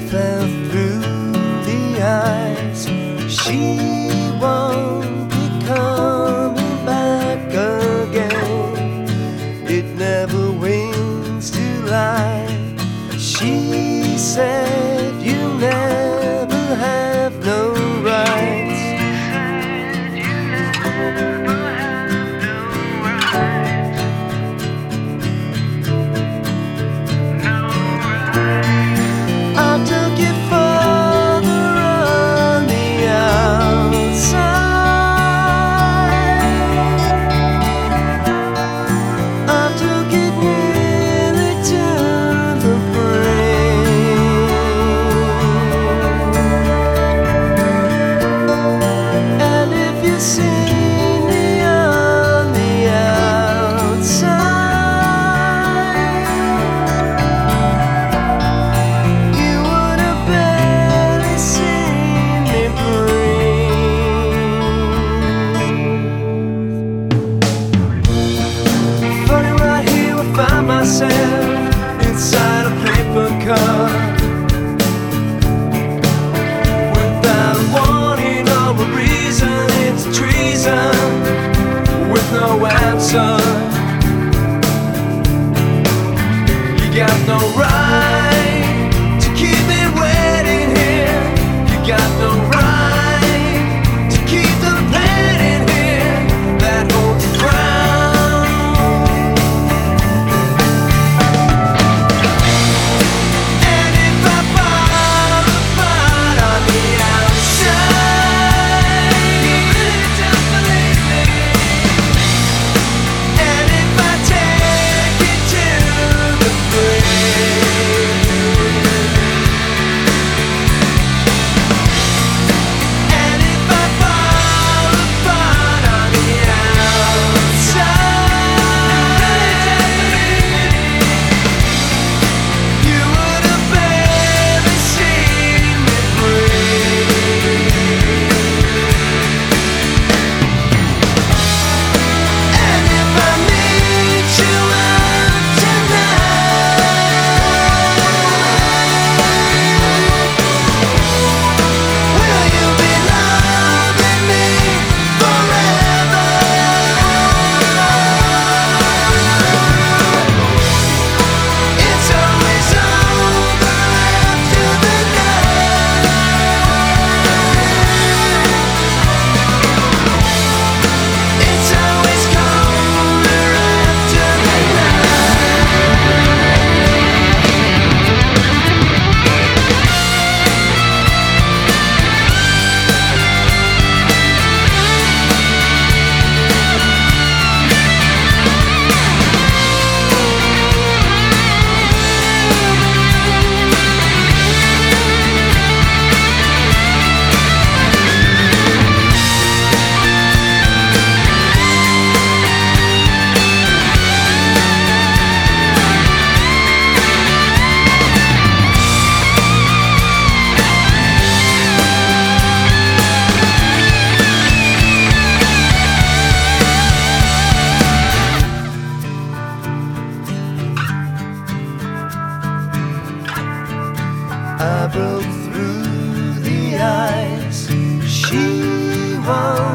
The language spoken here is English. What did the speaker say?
fell through the ice. She won't be coming back again. It never wins to lie. She said. answer. You got no right to keep me waiting here. You got no I broke through the ice. She was.